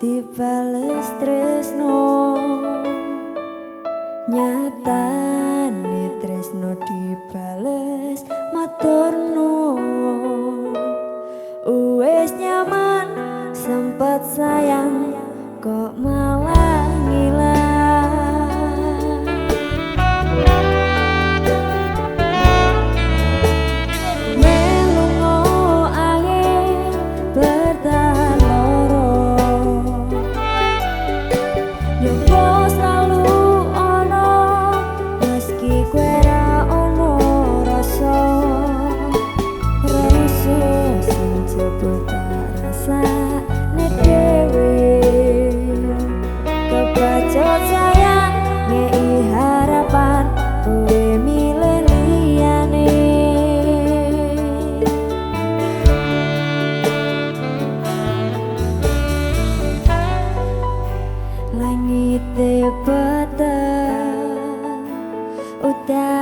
dibales tresno Nyatane tresno dibales maturno. Uwes nyaman sempet sayang kok malah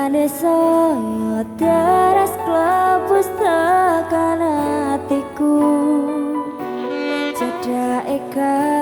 Neso teras klebus tekan hatiku. Cedak ikan